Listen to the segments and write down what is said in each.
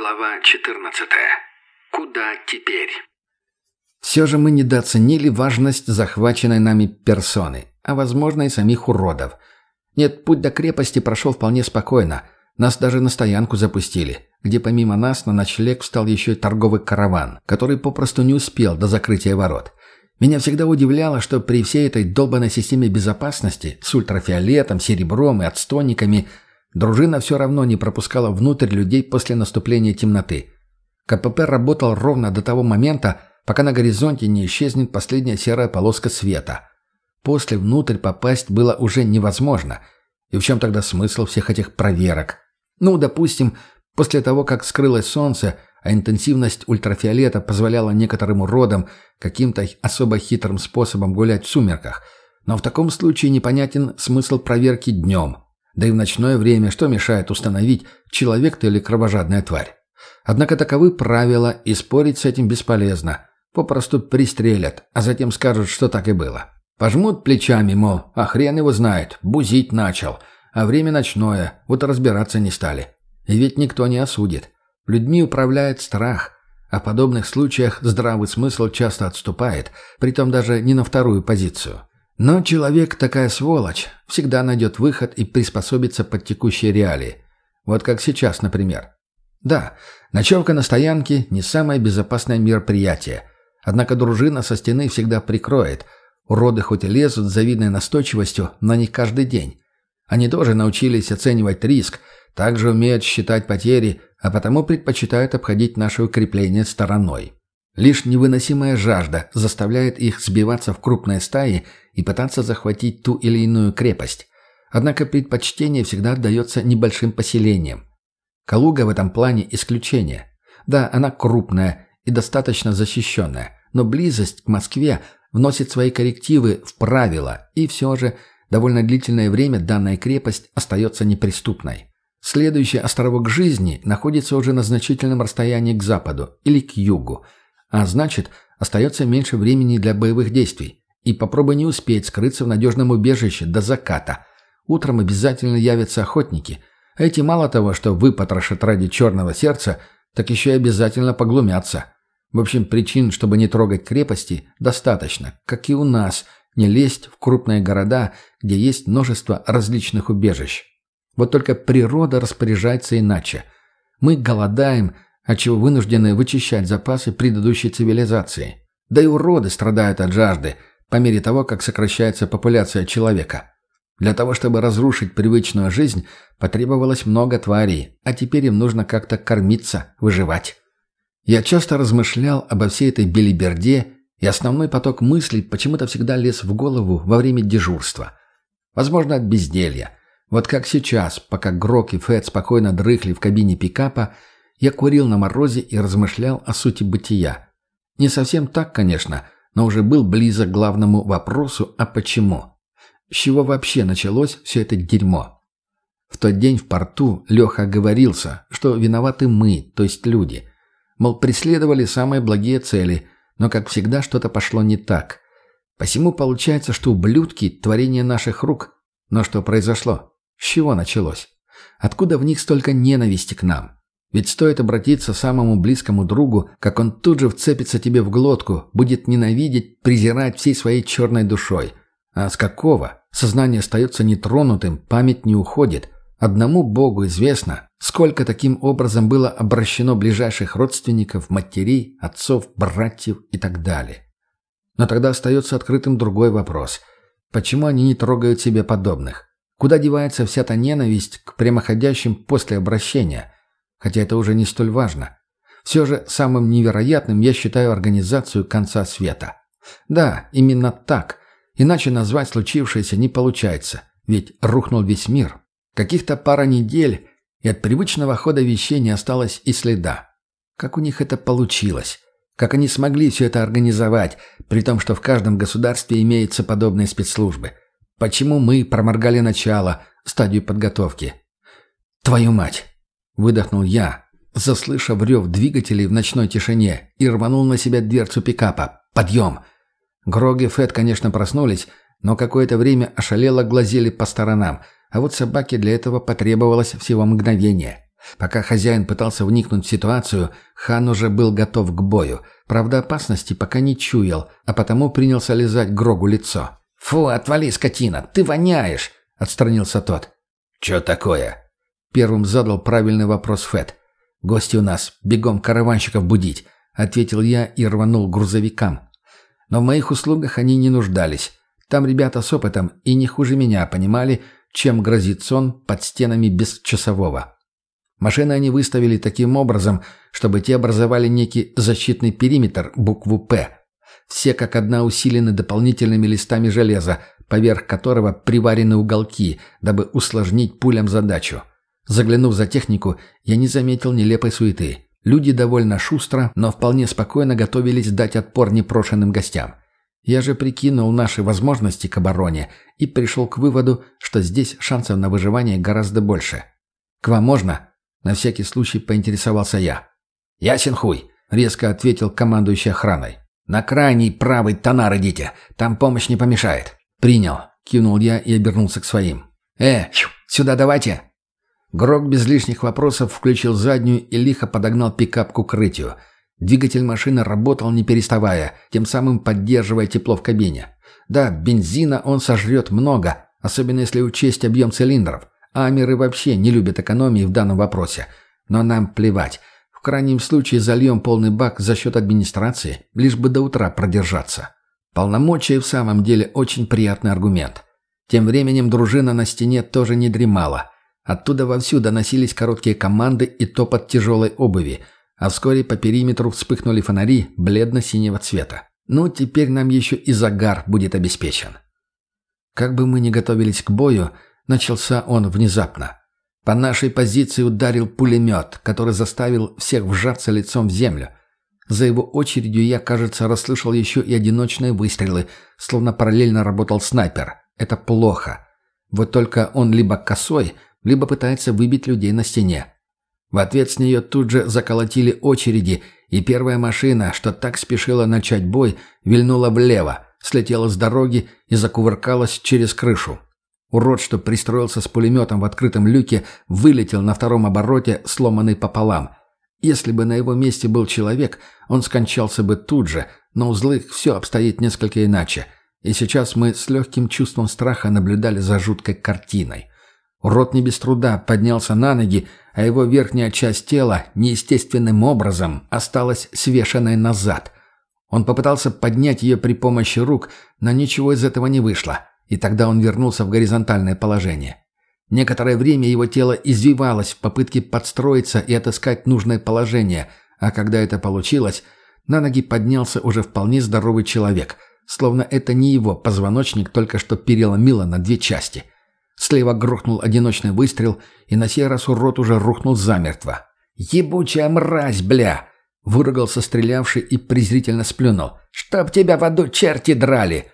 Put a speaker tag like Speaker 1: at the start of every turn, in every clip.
Speaker 1: Глава 14. Куда теперь?
Speaker 2: Все же мы недооценили важность захваченной нами персоны, а возможно и самих уродов. Нет, путь до крепости прошел вполне спокойно. Нас даже на стоянку запустили, где помимо нас на ночлег встал еще и торговый караван, который попросту не успел до закрытия ворот. Меня всегда удивляло, что при всей этой долбанной системе безопасности с ультрафиолетом, серебром и отстойниками – Дружина все равно не пропускала внутрь людей после наступления темноты. КПП работал ровно до того момента, пока на горизонте не исчезнет последняя серая полоска света. После внутрь попасть было уже невозможно. И в чем тогда смысл всех этих проверок? Ну, допустим, после того, как скрылось солнце, а интенсивность ультрафиолета позволяла некоторым уродам каким-то особо хитрым способом гулять в сумерках. Но в таком случае непонятен смысл проверки днем – да и в ночное время что мешает установить, человек ты или кровожадная тварь? Однако таковы правила, и спорить с этим бесполезно. Попросту пристрелят, а затем скажут, что так и было. Пожмут плечами, мол, а хрен его знает, бузить начал. А время ночное, вот разбираться не стали. И ведь никто не осудит. Людьми управляет страх. А в подобных случаях здравый смысл часто отступает, притом даже не на вторую позицию. Но человек такая сволочь, всегда найдет выход и приспособится под текущие реалии. Вот как сейчас, например. Да, ночевка на стоянке – не самое безопасное мероприятие. Однако дружина со стены всегда прикроет. Уроды хоть и лезут с завидной настойчивостью, но не каждый день. Они тоже научились оценивать риск, также умеют считать потери, а потому предпочитают обходить наше укрепление стороной. Лишь невыносимая жажда заставляет их сбиваться в крупные стаи и пытаться захватить ту или иную крепость. Однако предпочтение всегда отдается небольшим поселениям. Калуга в этом плане исключение. Да, она крупная и достаточно защищенная, но близость к Москве вносит свои коррективы в правила, и все же довольно длительное время данная крепость остается неприступной. Следующий островок жизни находится уже на значительном расстоянии к западу или к югу – а значит, остается меньше времени для боевых действий. И попробуй не успеть скрыться в надежном убежище до заката. Утром обязательно явятся охотники. А эти мало того, что выпотрошат ради черного сердца, так еще и обязательно поглумятся. В общем, причин, чтобы не трогать крепости, достаточно, как и у нас, не лезть в крупные города, где есть множество различных убежищ. Вот только природа распоряжается иначе. Мы голодаем, отчего вынуждены вычищать запасы предыдущей цивилизации. Да и уроды страдают от жажды, по мере того, как сокращается популяция человека. Для того, чтобы разрушить привычную жизнь, потребовалось много тварей, а теперь им нужно как-то кормиться, выживать. Я часто размышлял обо всей этой белиберде, и основной поток мыслей почему-то всегда лез в голову во время дежурства. Возможно, от безделья. Вот как сейчас, пока Грок и Фэт спокойно дрыхли в кабине пикапа, я курил на морозе и размышлял о сути бытия. Не совсем так, конечно, но уже был близок к главному вопросу «а почему?». С чего вообще началось все это дерьмо? В тот день в порту Леха оговорился, что виноваты мы, то есть люди. Мол, преследовали самые благие цели, но, как всегда, что-то пошло не так. Посему получается, что ублюдки – творение наших рук. Но что произошло? С чего началось? Откуда в них столько ненависти к нам? Ведь стоит обратиться самому близкому другу, как он тут же вцепится тебе в глотку, будет ненавидеть, презирать всей своей черной душой. А с какого? Сознание остается нетронутым, память не уходит. Одному Богу известно, сколько таким образом было обращено ближайших родственников, матерей, отцов, братьев и так далее. Но тогда остается открытым другой вопрос. Почему они не трогают себе подобных? Куда девается вся та ненависть к прямоходящим после обращения – хотя это уже не столь важно. Все же самым невероятным я считаю организацию конца света. Да, именно так. Иначе назвать случившееся не получается, ведь рухнул весь мир. Каких-то пара недель, и от привычного хода вещей не осталось и следа. Как у них это получилось? Как они смогли все это организовать, при том, что в каждом государстве имеются подобные спецслужбы? Почему мы проморгали начало, стадию подготовки? Твою мать! Выдохнул я, заслышав рев двигателей в ночной тишине, и рванул на себя дверцу пикапа. «Подъем!» Грог и Фэт, конечно, проснулись, но какое-то время ошалело глазели по сторонам, а вот собаке для этого потребовалось всего мгновение. Пока хозяин пытался вникнуть в ситуацию, хан уже был готов к бою. Правда, опасности пока не чуял, а потому принялся лизать Грогу лицо. «Фу, отвали, скотина, ты воняешь!» — отстранился тот.
Speaker 1: «Чё такое?»
Speaker 2: Первым задал правильный вопрос Фэт. «Гости у нас, бегом караванщиков будить», — ответил я и рванул грузовикам. Но в моих услугах они не нуждались. Там ребята с опытом и не хуже меня понимали, чем грозит сон под стенами без часового. Машины они выставили таким образом, чтобы те образовали некий защитный периметр, букву «П». Все как одна усилены дополнительными листами железа, поверх которого приварены уголки, дабы усложнить пулям задачу. Заглянув за технику, я не заметил нелепой суеты. Люди довольно шустро, но вполне спокойно готовились дать отпор непрошенным гостям. Я же прикинул наши возможности к обороне и пришел к выводу, что здесь шансов на выживание гораздо больше. «К вам можно?» На всякий случай поинтересовался я.
Speaker 1: «Ясен хуй», —
Speaker 2: резко ответил командующий охраной.
Speaker 1: «На крайний правый тонар идите, там помощь не помешает».
Speaker 2: «Принял», — кивнул я и обернулся к своим.
Speaker 1: «Э, сюда давайте!»
Speaker 2: Грок без лишних вопросов включил заднюю и лихо подогнал пикап к укрытию. Двигатель машины работал не переставая, тем самым поддерживая тепло в кабине. Да, бензина он сожрет много, особенно если учесть объем цилиндров. Амеры вообще не любят экономии в данном вопросе. Но нам плевать. В крайнем случае зальем полный бак за счет администрации, лишь бы до утра продержаться. Полномочия в самом деле очень приятный аргумент. Тем временем дружина на стене тоже не дремала. Оттуда вовсю доносились короткие команды и топот тяжелой обуви, а вскоре по периметру вспыхнули фонари бледно-синего цвета. Ну, теперь нам еще и загар будет обеспечен. Как бы мы ни готовились к бою, Начался он внезапно. По нашей позиции ударил пулемет, который заставил всех вжаться лицом в землю. За его очередью я, кажется, расслышал еще и одиночные выстрелы, словно параллельно работал снайпер. Это плохо. Вот только он либо косой, либо пытается выбить людей на стене. В ответ с нее тут же заколотили очереди, и первая машина, что так спешила начать бой, вильнула влево, слетела с дороги и закувыркалась через крышу. Урод, что пристроился с пулеметом в открытом люке, вылетел на втором обороте, сломанный пополам. Если бы на его месте был человек, он скончался бы тут же, но у злых все обстоит несколько иначе. И сейчас мы с легким чувством страха наблюдали за жуткой картиной. Урод не без труда поднялся на ноги, а его верхняя часть тела неестественным образом осталась свешенной назад. Он попытался поднять ее при помощи рук, но ничего из этого не вышло и тогда он вернулся в горизонтальное положение. Некоторое время его тело извивалось в попытке подстроиться и отыскать нужное положение, а когда это получилось, на ноги поднялся уже вполне здоровый человек, словно это не его позвоночник только что переломило на две части. Слева грохнул одиночный выстрел, и на сей раз урод уже рухнул замертво. «Ебучая мразь, бля!» — выругался стрелявший и презрительно сплюнул. «Чтоб тебя в аду черти драли!»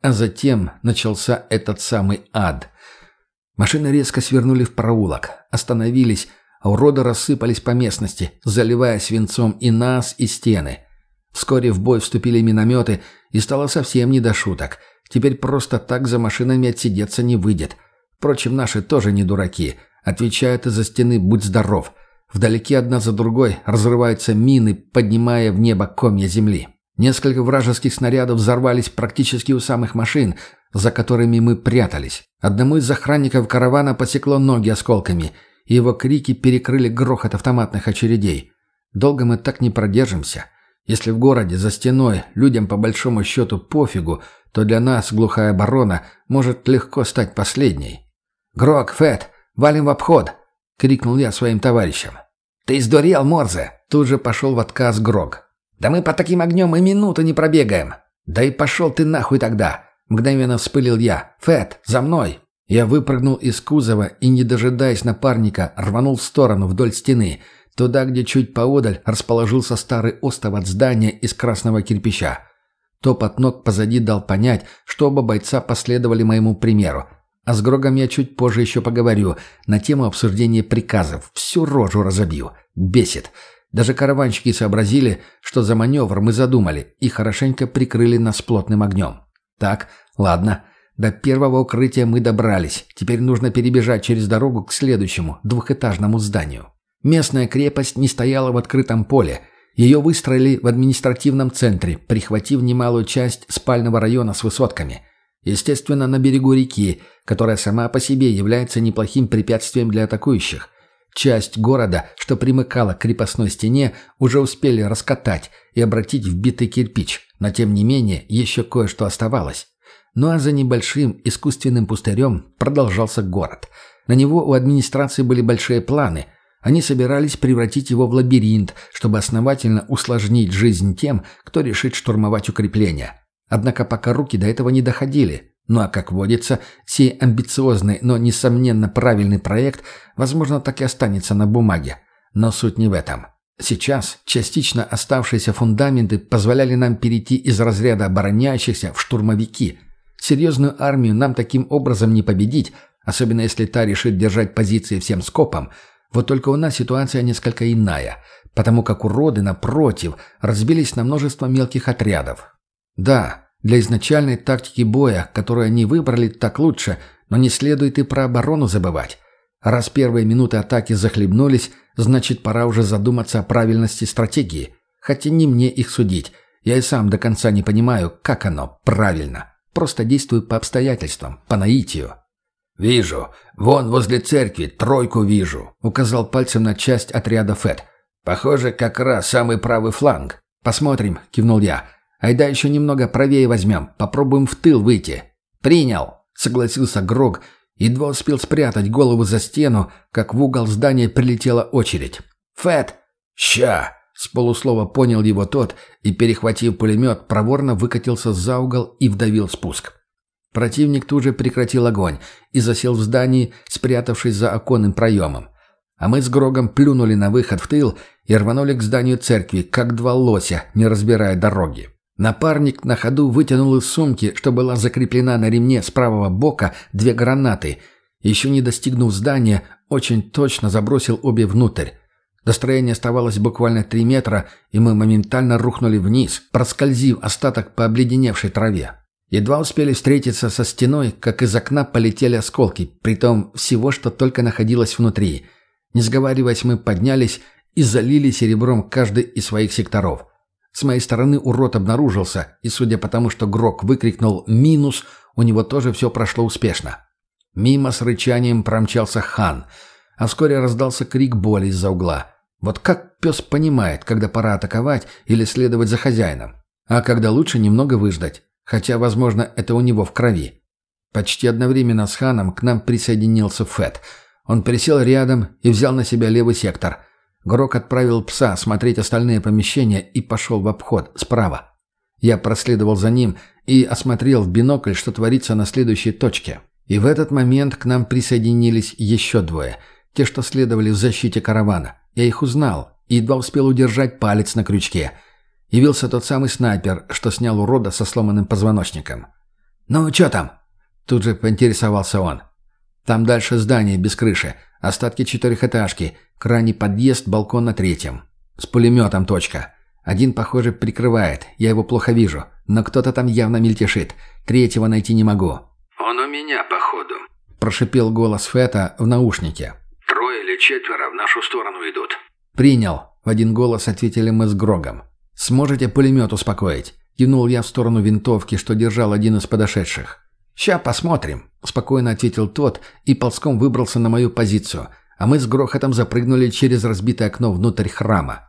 Speaker 2: А затем начался этот самый ад. Машины резко свернули в проулок, остановились, а уроды рассыпались по местности, заливая свинцом и нас, и стены. Вскоре в бой вступили минометы, и стало совсем не до шуток. Теперь просто так за машинами отсидеться не выйдет. Впрочем, наши тоже не дураки. Отвечают из-за стены «Будь здоров». Вдалеке одна за другой разрываются мины, поднимая в небо комья земли. Несколько вражеских снарядов взорвались практически у самых машин, за которыми мы прятались. Одному из охранников каравана посекло ноги осколками, и его крики перекрыли грохот автоматных очередей. Долго мы так не продержимся. Если в городе, за стеной, людям по большому счету пофигу, то для нас глухая оборона может легко стать последней. «Грок, Фэт, валим в обход!» — крикнул я своим товарищам. «Ты сдурел, Морзе!» Тут же пошел в отказ Грок. «Да мы по таким огнем и минуту не пробегаем!» «Да и пошел ты нахуй тогда!» Мгновенно вспылил я. «Фэт, за мной!» Я выпрыгнул из кузова и, не дожидаясь напарника, рванул в сторону вдоль стены, туда, где чуть поодаль расположился старый остов от здания из красного кирпича. Топот ног позади дал понять, что оба бойца последовали моему примеру. А с Грогом я чуть позже еще поговорю на тему обсуждения приказов. Всю рожу разобью. Бесит. Даже караванщики сообразили, что за маневр мы задумали, и хорошенько прикрыли нас плотным огнем. Так, ладно, до первого укрытия мы добрались. Теперь нужно перебежать через дорогу к следующему, двухэтажному зданию. Местная крепость не стояла в открытом поле. Ее выстроили в административном центре, прихватив немалую часть спального района с высотками. Естественно, на берегу реки, которая сама по себе является неплохим препятствием для атакующих. Часть города, что примыкала к крепостной стене, уже успели раскатать и обратить в битый кирпич, но тем не менее еще кое-что оставалось. Ну а за небольшим искусственным пустырем продолжался город. На него у администрации были большие планы – они собирались превратить его в лабиринт, чтобы основательно усложнить жизнь тем, кто решит штурмовать укрепления. Однако пока руки до этого не доходили. Ну а как водится, сей амбициозный, но несомненно правильный проект, возможно, так и останется на бумаге. Но суть не в этом. Сейчас частично оставшиеся фундаменты позволяли нам перейти из разряда обороняющихся в штурмовики. Серьезную армию нам таким образом не победить, особенно если та решит держать позиции всем скопом – вот только у нас ситуация несколько иная, потому как уроды, напротив, разбились на множество мелких отрядов. Да, для изначальной тактики боя, которую они выбрали, так лучше, но не следует и про оборону забывать. Раз первые минуты атаки захлебнулись, значит пора уже задуматься о правильности стратегии. Хотя не мне их судить. Я и сам до конца не понимаю, как оно правильно. Просто действую по обстоятельствам, по наитию.
Speaker 1: «Вижу. Вон возле церкви тройку вижу», — указал пальцем на часть отряда Фэт. «Похоже, как раз самый правый фланг».
Speaker 2: «Посмотрим», — кивнул я. «Айда еще немного правее возьмем. Попробуем в тыл выйти».
Speaker 1: «Принял», —
Speaker 2: согласился Грог. Едва успел спрятать голову за стену, как в угол здания прилетела очередь.
Speaker 1: «Фэт!» «Ща!» — с полуслова понял его тот и, перехватив пулемет, проворно выкатился за угол и вдавил спуск.
Speaker 2: Противник тут же прекратил огонь и засел в здании, спрятавшись за оконным проемом. А мы с Грогом плюнули на выход в тыл и рванули к зданию церкви, как два лося, не разбирая дороги. Напарник на ходу вытянул из сумки, что была закреплена на ремне с правого бока, две гранаты. Еще не достигнув здания, очень точно забросил обе внутрь. До строения оставалось буквально три метра, и мы моментально рухнули вниз, проскользив остаток по обледеневшей траве. Едва успели встретиться со стеной, как из окна полетели осколки, притом всего, что только находилось внутри. Не сговариваясь, мы поднялись и залили серебром каждый из своих секторов. С моей стороны урод обнаружился, и судя по тому, что Грок выкрикнул «минус», у него тоже все прошло успешно. Мимо с рычанием промчался хан, а вскоре раздался крик боли из-за угла. Вот как пес понимает, когда пора атаковать или следовать за хозяином, а когда лучше немного выждать. Хотя, возможно, это у него в крови. Почти одновременно с Ханом к нам присоединился Фэт. Он присел рядом и взял на себя левый сектор. Грок отправил пса смотреть остальные помещения и пошел в обход, справа. Я проследовал за ним и осмотрел в бинокль, что творится на следующей точке. И в этот момент к нам присоединились еще двое. Те, что следовали в защите каравана. Я их узнал и едва успел удержать палец на крючке – Явился тот самый снайпер, что снял урода со сломанным позвоночником. «Ну, что там?» Тут же поинтересовался он. «Там дальше здание без крыши, остатки четырехэтажки, крайний подъезд, балкон на третьем. С пулеметом точка. Один, похоже, прикрывает, я его плохо вижу, но кто-то там явно мельтешит. Третьего найти не могу».
Speaker 3: «Он у меня, походу», –
Speaker 2: прошипел голос Фета в наушнике.
Speaker 3: «Трое или четверо в нашу сторону идут».
Speaker 2: «Принял», – в один голос ответили мы с Грогом. «Сможете пулемет успокоить?» Кивнул я в сторону винтовки, что держал один из подошедших. «Ща посмотрим», — спокойно ответил тот и ползком выбрался на мою позицию, а мы с грохотом запрыгнули через разбитое окно внутрь храма.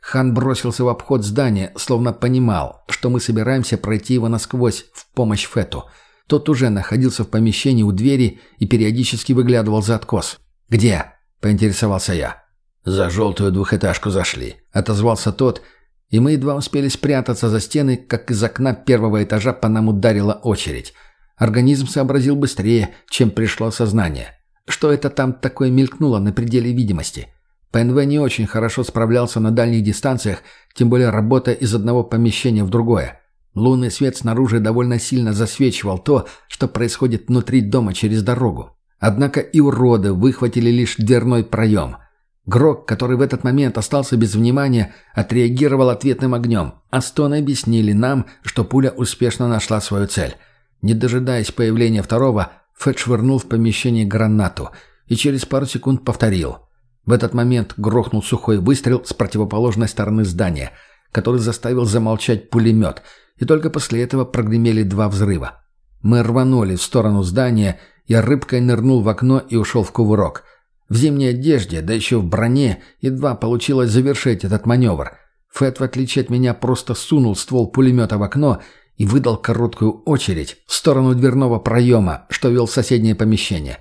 Speaker 2: Хан бросился в обход здания, словно понимал, что мы собираемся пройти его насквозь в помощь Фету. Тот уже находился в помещении у двери и периодически выглядывал за откос. «Где?» — поинтересовался я.
Speaker 1: «За желтую двухэтажку зашли», — отозвался тот
Speaker 2: и мы едва успели спрятаться за стены, как из окна первого этажа по нам ударила очередь. Организм сообразил быстрее, чем пришло сознание. Что это там такое мелькнуло на пределе видимости? ПНВ не очень хорошо справлялся на дальних дистанциях, тем более работая из одного помещения в другое. Лунный свет снаружи довольно сильно засвечивал то, что происходит внутри дома через дорогу. Однако и уроды выхватили лишь дверной проем – Грок, который в этот момент остался без внимания, отреагировал ответным огнем, а стоны объяснили нам, что пуля успешно нашла свою цель. Не дожидаясь появления второго, Фэт швырнул в помещение гранату и через пару секунд повторил. В этот момент грохнул сухой выстрел с противоположной стороны здания, который заставил замолчать пулемет, и только после этого прогремели два взрыва. Мы рванули в сторону здания, я рыбкой нырнул в окно и ушел в кувырок. В зимней одежде, да еще в броне, едва получилось завершить этот маневр. Фэт, в отличие от меня, просто сунул ствол пулемета в окно и выдал короткую очередь в сторону дверного проема, что вел в соседнее помещение.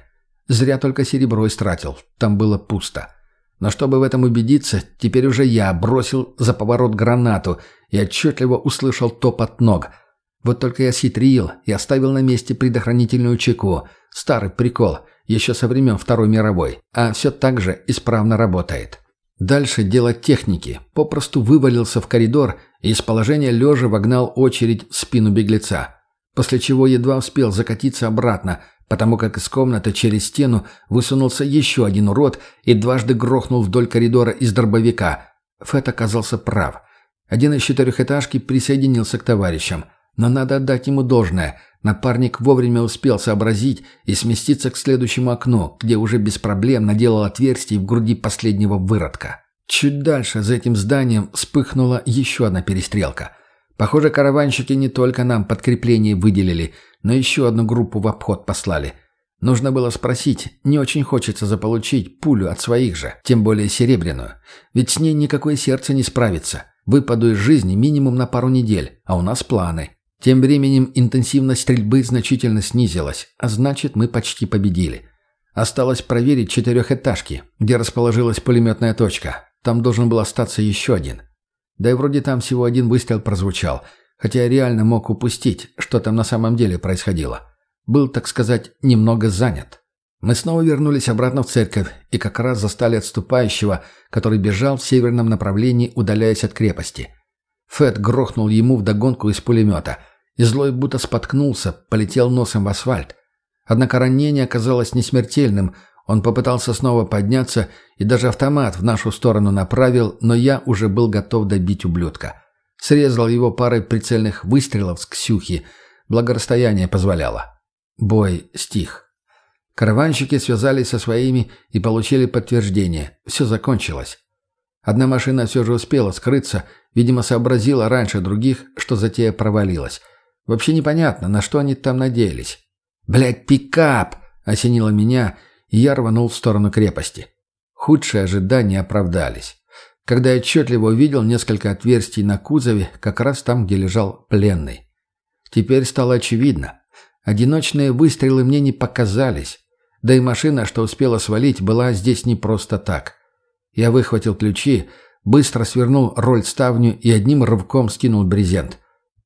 Speaker 2: Зря только серебро истратил, там было пусто. Но чтобы в этом убедиться, теперь уже я бросил за поворот гранату и отчетливо услышал топот ног – вот только я схитрил и оставил на месте предохранительную чеку. Старый прикол, еще со времен Второй мировой. А все так же исправно работает. Дальше дело техники. Попросту вывалился в коридор и из положения лежа вогнал очередь в спину беглеца. После чего едва успел закатиться обратно, потому как из комнаты через стену высунулся еще один урод и дважды грохнул вдоль коридора из дробовика. Фэт оказался прав. Один из четырехэтажки присоединился к товарищам – но надо отдать ему должное. Напарник вовремя успел сообразить и сместиться к следующему окну, где уже без проблем наделал отверстие в груди последнего выродка. Чуть дальше, за этим зданием, вспыхнула еще одна перестрелка. Похоже, караванщики не только нам подкрепление выделили, но еще одну группу в обход послали. Нужно было спросить, не очень хочется заполучить пулю от своих же, тем более серебряную. Ведь с ней никакое сердце не справится. Выпаду из жизни минимум на пару недель, а у нас планы. Тем временем интенсивность стрельбы значительно снизилась, а значит, мы почти победили. Осталось проверить четырехэтажки, где расположилась пулеметная точка. Там должен был остаться еще один. Да и вроде там всего один выстрел прозвучал, хотя я реально мог упустить, что там на самом деле происходило. Был, так сказать, немного занят. Мы снова вернулись обратно в церковь и как раз застали отступающего, который бежал в северном направлении, удаляясь от крепости. Фэт грохнул ему вдогонку из пулемета – и злой будто споткнулся, полетел носом в асфальт. Однако ранение оказалось несмертельным, он попытался снова подняться и даже автомат в нашу сторону направил, но я уже был готов добить ублюдка. Срезал его парой прицельных выстрелов с Ксюхи, благо расстояние позволяло. Бой стих. Караванщики связались со своими и получили подтверждение. Все закончилось. Одна машина все же успела скрыться, видимо, сообразила раньше других, что затея провалилась. Вообще непонятно, на что они там надеялись. «Блядь, пикап!» — осенило меня, и я рванул в сторону крепости. Худшие ожидания оправдались. Когда я отчетливо увидел несколько отверстий на кузове, как раз там, где лежал пленный. Теперь стало очевидно. Одиночные выстрелы мне не показались. Да и машина, что успела свалить, была здесь не просто так. Я выхватил ключи, быстро свернул роль ставню и одним рывком скинул брезент.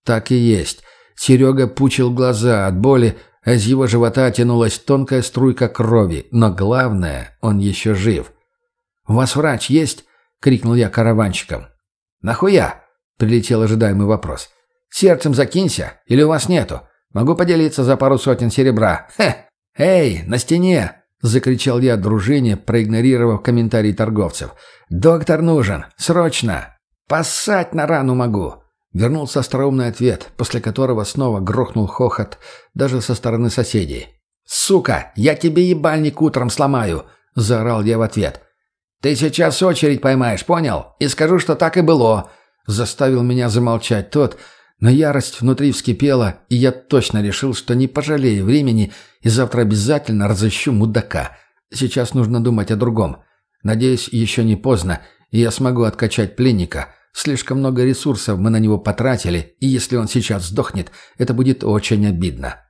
Speaker 2: Так и есть. Серега пучил глаза от боли, а из его живота тянулась тонкая струйка крови, но главное, он еще жив. «У вас врач есть?» — крикнул я караванщикам. «Нахуя?» — прилетел ожидаемый вопрос. «Сердцем закинься, или у вас нету? Могу поделиться за пару сотен серебра. Хе! Эй, на стене!» — закричал я дружине, проигнорировав комментарий торговцев. «Доктор нужен! Срочно! Поссать на рану могу!» Вернулся остроумный ответ, после которого снова грохнул хохот даже со стороны соседей. «Сука, я тебе ебальник утром сломаю!» – заорал я в ответ. «Ты сейчас очередь поймаешь, понял? И скажу, что так и было!» Заставил меня замолчать тот, но ярость внутри вскипела, и я точно решил, что не пожалею времени и завтра обязательно разыщу мудака. Сейчас нужно думать о другом. Надеюсь, еще не поздно, и я смогу откачать пленника – Слишком много ресурсов мы на него потратили, и если он сейчас сдохнет, это будет очень обидно.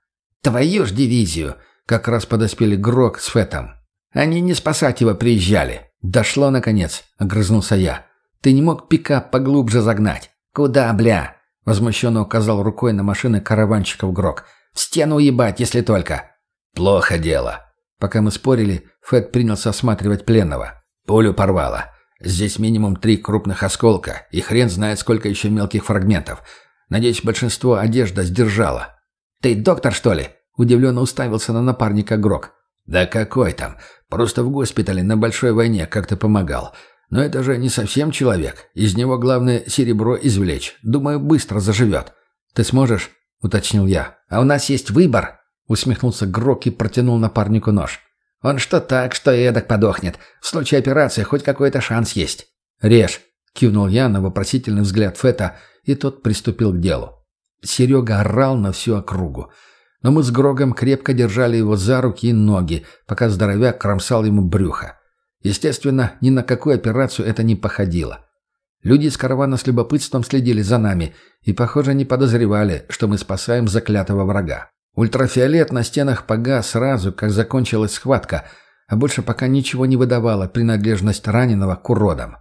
Speaker 2: Твою ж дивизию! Как раз подоспели Грок с Фетом. Они не спасать его приезжали. Дошло, наконец, огрызнулся я. Ты не мог пикап поглубже загнать? Куда, бля? Возмущенно указал рукой на машины караванщиков Грок. В стену ебать, если только. Плохо дело. Пока мы спорили, Фет принялся осматривать пленного. Пулю порвало. Здесь минимум три крупных осколка, и хрен знает, сколько еще мелких фрагментов. Надеюсь, большинство одежда сдержала. «Ты доктор, что ли?» – удивленно уставился на напарника Грок. «Да какой там? Просто в госпитале на большой войне как-то помогал. Но это же не совсем человек. Из него главное серебро извлечь. Думаю, быстро заживет. Ты сможешь?» – уточнил я. «А у нас есть выбор!» – усмехнулся Грок и протянул напарнику нож. Он что так, что эдак подохнет. В случае операции хоть какой-то шанс есть».
Speaker 1: «Режь», — кивнул я на вопросительный взгляд Фета, и тот приступил к делу. Серега орал на всю округу. Но мы с Грогом крепко держали его за руки и ноги, пока здоровяк кромсал ему брюхо. Естественно, ни на какую операцию это не походило. Люди из каравана с любопытством следили за нами и, похоже, не подозревали, что мы спасаем заклятого врага. Ультрафиолет на стенах погас сразу, как закончилась схватка, а больше пока ничего не выдавало принадлежность раненого к уродам.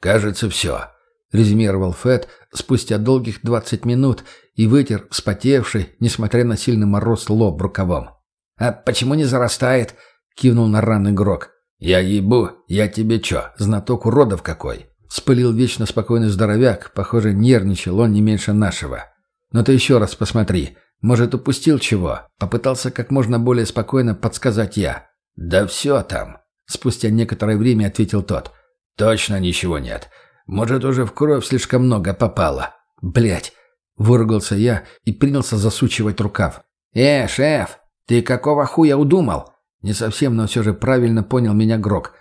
Speaker 3: «Кажется, все», —
Speaker 1: резюмировал Фэт спустя долгих двадцать минут и вытер вспотевший, несмотря на сильный мороз, лоб рукавом.
Speaker 2: «А почему не зарастает?» — кивнул на раны Грок.
Speaker 3: «Я ебу, я тебе чё, знаток уродов какой?»
Speaker 1: Спылил вечно спокойный здоровяк, похоже, нервничал он не меньше нашего. «Но ты еще раз посмотри. Может, упустил чего?» Попытался как можно более спокойно подсказать я.
Speaker 3: «Да все там», — спустя некоторое время ответил тот. «Точно ничего нет. Может, уже в кровь слишком много попало».
Speaker 1: Блять! выругался я и принялся засучивать рукав.
Speaker 2: «Э, шеф, ты какого хуя удумал?»
Speaker 1: Не совсем, но все же правильно понял меня Грок.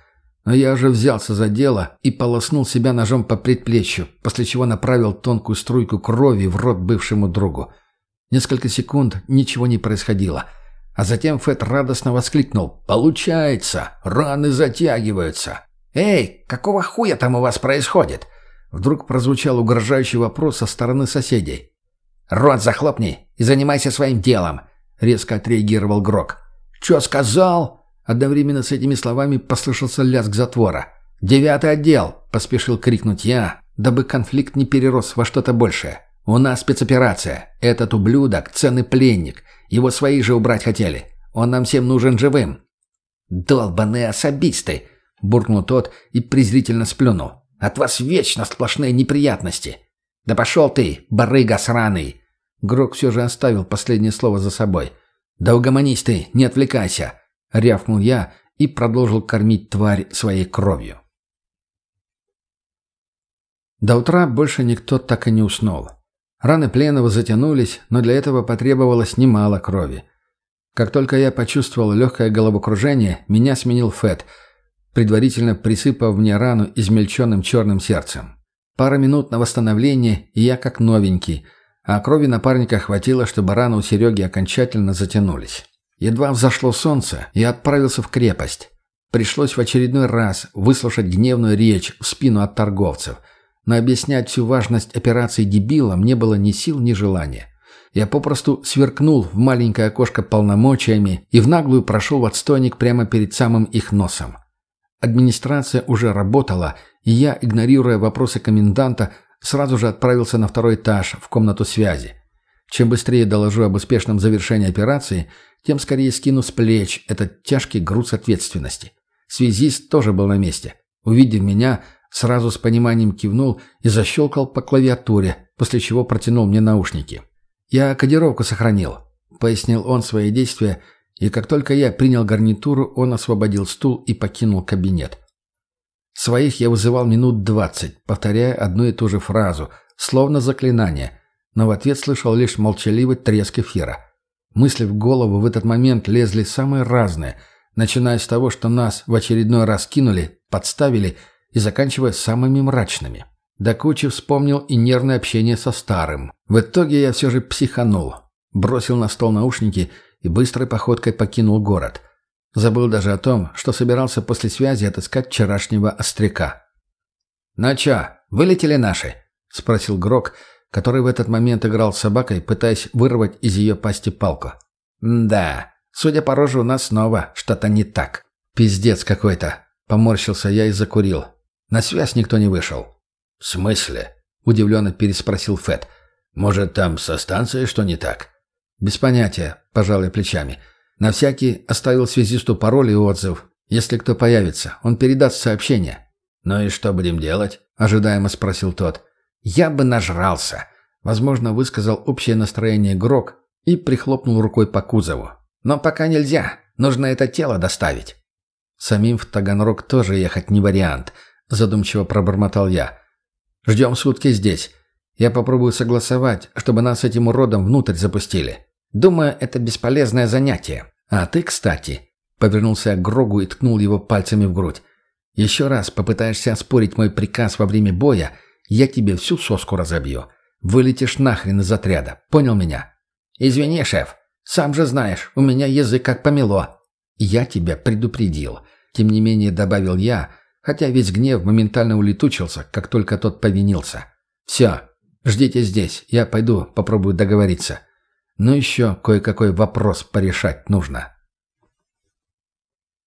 Speaker 1: Но я уже взялся за дело и полоснул себя ножом по предплечью, после чего направил тонкую струйку крови в рот бывшему другу. Несколько секунд ничего не происходило. А затем Фэт радостно воскликнул «Получается! Раны затягиваются!»
Speaker 2: «Эй, какого хуя там у вас происходит?»
Speaker 1: Вдруг прозвучал угрожающий вопрос со стороны соседей.
Speaker 2: «Рот захлопни и занимайся своим делом!» — резко отреагировал Грок.
Speaker 1: «Чё сказал?» Одновременно с этими словами послышался лязг затвора. «Девятый отдел!» — поспешил крикнуть я, дабы конфликт не перерос во что-то большее. «У нас спецоперация. Этот ублюдок — ценный пленник. Его свои же убрать хотели. Он нам всем нужен живым».
Speaker 2: «Долбаные особисты!»
Speaker 1: — буркнул тот и презрительно сплюнул.
Speaker 2: «От вас вечно сплошные неприятности!» «Да пошел ты, барыга сраный!»
Speaker 1: Грок все же оставил последнее слово за собой. «Да угомонись ты, не отвлекайся!» — рявкнул я и продолжил кормить тварь своей кровью. До утра больше никто так и не уснул. Раны пленного затянулись, но для этого потребовалось немало крови. Как только я почувствовал легкое головокружение, меня сменил Фэт, предварительно присыпав мне рану измельченным черным сердцем. Пара минут на восстановление, и я как новенький, а крови напарника хватило, чтобы раны у Сереги окончательно затянулись. Едва взошло солнце, я отправился в крепость. Пришлось в очередной раз выслушать гневную речь в спину от торговцев. Но объяснять всю важность операции дебилам не было ни сил, ни желания. Я попросту сверкнул в маленькое окошко полномочиями и в наглую прошел в отстойник прямо перед самым их носом. Администрация уже работала, и я, игнорируя вопросы коменданта, сразу же отправился на второй этаж в комнату связи. Чем быстрее доложу об успешном завершении операции, тем скорее скину с плеч этот тяжкий груз ответственности. Связист тоже был на месте. Увидев меня, сразу с пониманием кивнул и защелкал по клавиатуре, после чего протянул мне наушники. «Я кодировку сохранил», — пояснил он свои действия, и как только я принял гарнитуру, он освободил стул и покинул кабинет. Своих я вызывал минут двадцать, повторяя одну и ту же фразу, словно заклинание, но в ответ слышал лишь молчаливый треск эфира — Мысли в голову в этот момент лезли самые разные, начиная с того, что нас в очередной раз кинули, подставили и заканчивая самыми мрачными. До кучи вспомнил и нервное общение со старым. В итоге я все же психанул. Бросил на стол наушники и быстрой походкой покинул город. Забыл даже о том, что собирался после связи отыскать вчерашнего остряка. «Ну чё, вылетели наши?» — спросил Грок, который в этот момент играл с собакой, пытаясь вырвать из ее пасти палку. «Да, судя по роже, у нас снова что-то не так». «Пиздец какой-то», — поморщился я и закурил. На связь никто не вышел.
Speaker 3: «В смысле?»
Speaker 1: — удивленно переспросил Фэт.
Speaker 3: «Может, там со станцией что не так?»
Speaker 1: «Без понятия», — пожал я плечами. На всякий оставил связисту пароль и отзыв. Если кто появится, он передаст сообщение.
Speaker 3: «Ну и что будем делать?»
Speaker 1: — ожидаемо спросил тот.
Speaker 2: «Я бы нажрался», — возможно, высказал общее настроение Грок и прихлопнул рукой по кузову. «Но пока нельзя. Нужно это тело доставить».
Speaker 1: «Самим в Таганрог тоже ехать не вариант», — задумчиво пробормотал я. «Ждем сутки здесь. Я попробую согласовать, чтобы нас этим уродом внутрь запустили.
Speaker 2: Думаю, это бесполезное занятие.
Speaker 1: А ты, кстати...» Повернулся к Грогу и ткнул его пальцами в грудь. «Еще раз попытаешься оспорить мой приказ во время боя, я тебе всю соску разобью. Вылетишь нахрен из отряда. Понял меня?» «Извини, шеф. Сам же знаешь, у меня язык как помело». «Я тебя предупредил». Тем не менее добавил я, хотя весь гнев моментально улетучился, как только тот повинился. «Все, ждите здесь, я пойду попробую договориться. Но еще кое-какой вопрос порешать нужно».